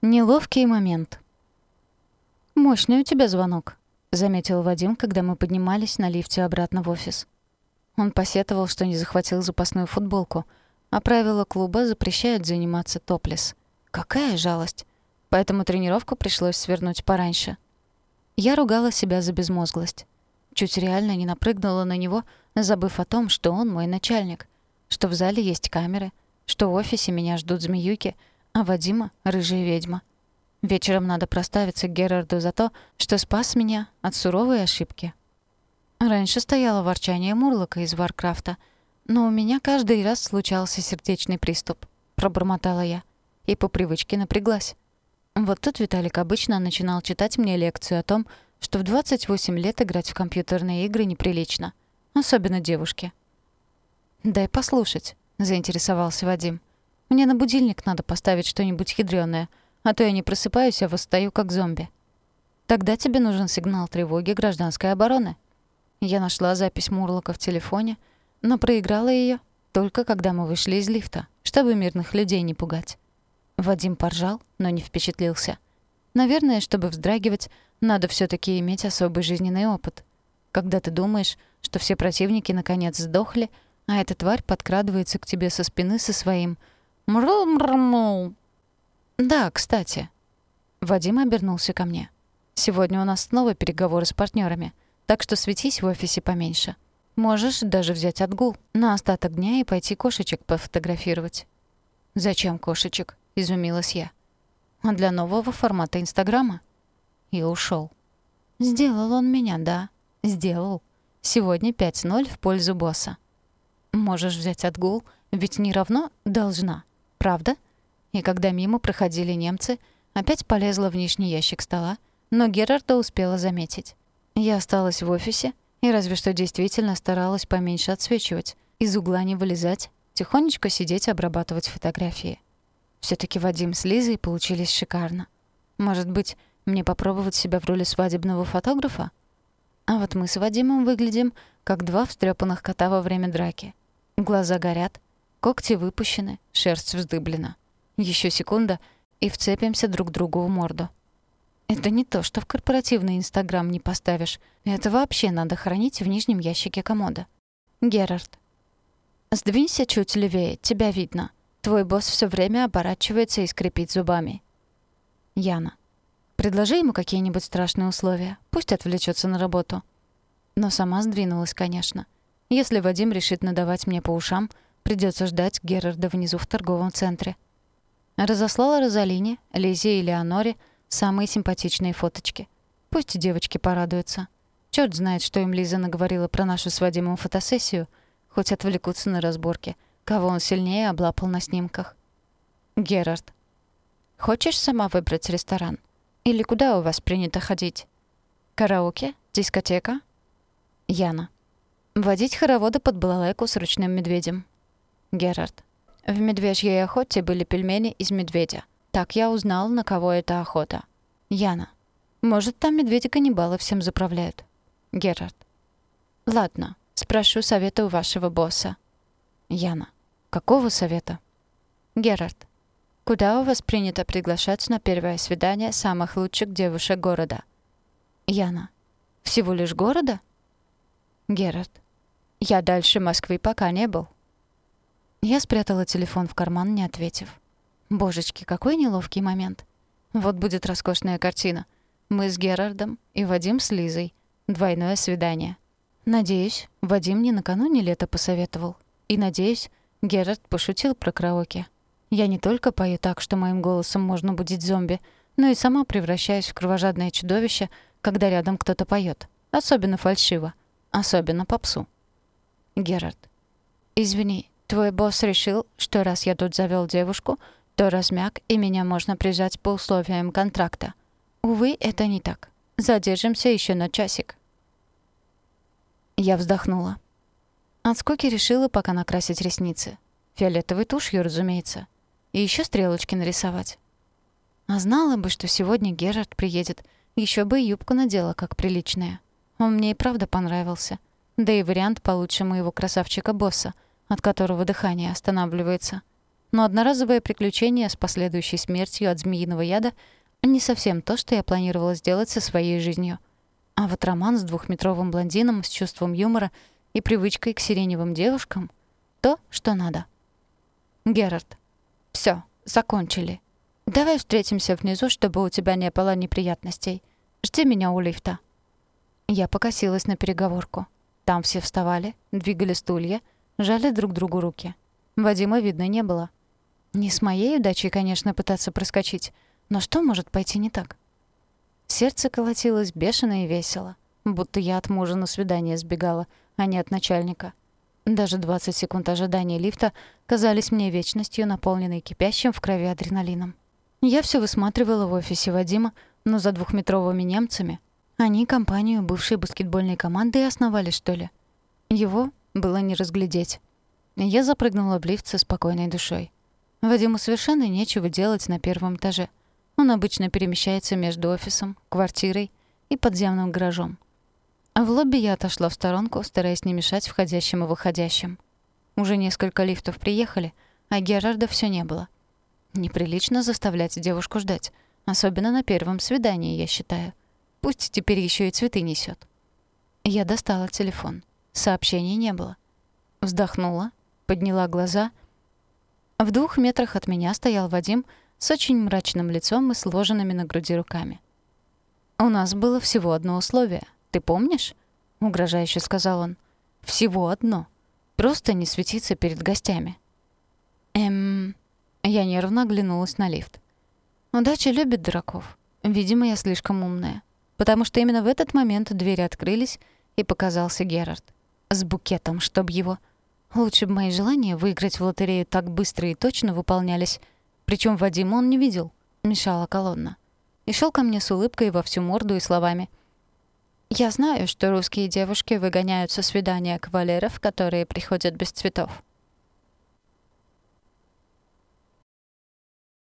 Неловкий момент. «Мощный у тебя звонок», — заметил Вадим, когда мы поднимались на лифте обратно в офис. Он посетовал, что не захватил запасную футболку, а правила клуба запрещают заниматься топлес. Какая жалость! Поэтому тренировку пришлось свернуть пораньше. Я ругала себя за безмозглость. Чуть реально не напрыгнула на него, забыв о том, что он мой начальник, что в зале есть камеры, что в офисе меня ждут змеюки, а Вадима — рыжая ведьма. Вечером надо проставиться Герарду за то, что спас меня от суровой ошибки. Раньше стояло ворчание Мурлока из Варкрафта, но у меня каждый раз случался сердечный приступ, пробормотала я, и по привычке напряглась. Вот тут Виталик обычно начинал читать мне лекцию о том, что в 28 лет играть в компьютерные игры неприлично, особенно девушке. «Дай послушать», — заинтересовался Вадим. «Мне на будильник надо поставить что-нибудь ядрёное, а то я не просыпаюсь, а восстаю как зомби. Тогда тебе нужен сигнал тревоги гражданской обороны. Я нашла запись Мурлока в телефоне, но проиграла ее только когда мы вышли из лифта, чтобы мирных людей не пугать. Вадим поржал, но не впечатлился. Наверное, чтобы вздрагивать, надо все таки иметь особый жизненный опыт. Когда ты думаешь, что все противники наконец сдохли, а эта тварь подкрадывается к тебе со спины со своим «мрл-мрл-мрл», «Да, кстати». Вадим обернулся ко мне. «Сегодня у нас снова переговоры с партнерами, так что светись в офисе поменьше. Можешь даже взять отгул на остаток дня и пойти кошечек пофотографировать». «Зачем кошечек?» — изумилась я. «А для нового формата Инстаграма?» И ушел. «Сделал он меня, да. Сделал. Сегодня 5-0 в пользу босса». «Можешь взять отгул, ведь не равно должна. Правда?» И когда мимо проходили немцы, опять полезла в нижний ящик стола, но Герарда успела заметить. Я осталась в офисе и разве что действительно старалась поменьше отсвечивать, из угла не вылезать, тихонечко сидеть обрабатывать фотографии. все таки Вадим с Лизой получились шикарно. Может быть, мне попробовать себя в роли свадебного фотографа? А вот мы с Вадимом выглядим, как два встрепанных кота во время драки. Глаза горят, когти выпущены, шерсть вздыблена. Еще секунда, и вцепимся друг другу в морду. Это не то, что в корпоративный Инстаграм не поставишь. Это вообще надо хранить в нижнем ящике комода. Герард. Сдвинься чуть левее, тебя видно. Твой босс все время оборачивается и скрипит зубами. Яна. Предложи ему какие-нибудь страшные условия. Пусть отвлечется на работу. Но сама сдвинулась, конечно. Если Вадим решит надавать мне по ушам, придется ждать Герарда внизу в торговом центре. Разослала Розалине, Лизе и Леоноре самые симпатичные фоточки. Пусть девочки порадуются. Чёрт знает, что им Лиза наговорила про нашу с Вадимом фотосессию, хоть отвлекутся на разборке, кого он сильнее облапал на снимках. Герард. Хочешь сама выбрать ресторан? Или куда у вас принято ходить? Караоке? Дискотека? Яна. Водить хороводы под балалайку с ручным медведем. Герард. В медвежьей охоте были пельмени из медведя. Так я узнал, на кого это охота. Яна. Может, там медведи-каннибалы всем заправляют. Герард. Ладно, спрошу совета у вашего босса. Яна. Какого совета? Герард. Куда у вас принято приглашать на первое свидание самых лучших девушек города? Яна. Всего лишь города? Герард. Я дальше Москвы пока не был. Я спрятала телефон в карман, не ответив. Божечки, какой неловкий момент. Вот будет роскошная картина. Мы с Герардом и Вадим с Лизой. Двойное свидание. Надеюсь, Вадим не накануне лета посоветовал. И надеюсь, Герард пошутил про караоке. Я не только пою так, что моим голосом можно будить зомби, но и сама превращаюсь в кровожадное чудовище, когда рядом кто-то поет. Особенно фальшиво. Особенно попсу. Герард. Извини, Твой босс решил, что раз я тут завёл девушку, то размяк, и меня можно прижать по условиям контракта. Увы, это не так. Задержимся ещё на часик. Я вздохнула. От скуки решила пока накрасить ресницы. Фиолетовой тушью, разумеется. И ещё стрелочки нарисовать. А знала бы, что сегодня Герард приедет, ещё бы юбку надела, как приличная. Он мне и правда понравился. Да и вариант получше моего красавчика-босса — от которого дыхание останавливается. Но одноразовое приключение с последующей смертью от змеиного яда не совсем то, что я планировала сделать со своей жизнью. А вот роман с двухметровым блондином с чувством юмора и привычкой к сиреневым девушкам — то, что надо. Герард. все, закончили. Давай встретимся внизу, чтобы у тебя не было неприятностей. Жди меня у лифта. Я покосилась на переговорку. Там все вставали, двигали стулья, жали друг другу руки. Вадима видно не было. Не с моей удачей, конечно, пытаться проскочить, но что может пойти не так? Сердце колотилось бешено и весело, будто я от мужа на свидание сбегала, а не от начальника. Даже 20 секунд ожидания лифта казались мне вечностью, наполненной кипящим в крови адреналином. Я все высматривала в офисе Вадима, но за двухметровыми немцами. Они компанию бывшей баскетбольной команды основали, что ли. Его было не разглядеть. Я запрыгнула в лифт со спокойной душой. Вадиму совершенно нечего делать на первом этаже. Он обычно перемещается между офисом, квартирой и подземным гаражом. А в лобби я отошла в сторонку, стараясь не мешать входящим и выходящим. Уже несколько лифтов приехали, а Герарда все не было — Неприлично заставлять девушку ждать. Особенно на первом свидании, я считаю. Пусть теперь еще и цветы несет. Я достала телефон. Сообщений не было. Вздохнула, подняла глаза. В двух метрах от меня стоял Вадим с очень мрачным лицом и сложенными на груди руками. «У нас было всего одно условие. Ты помнишь?» — угрожающе сказал он. «Всего одно. Просто не светиться перед гостями». «Эм...» Я нервно оглянулась на лифт. Удача любит дураков. Видимо, я слишком умная. Потому что именно в этот момент двери открылись, и показался Герард. С букетом, чтоб его... Лучше бы мои желания выиграть в лотерею так быстро и точно выполнялись. Причем Вадима он не видел. Мешала колонна. И шел ко мне с улыбкой во всю морду и словами. «Я знаю, что русские девушки выгоняют со свидания кавалеров, которые приходят без цветов.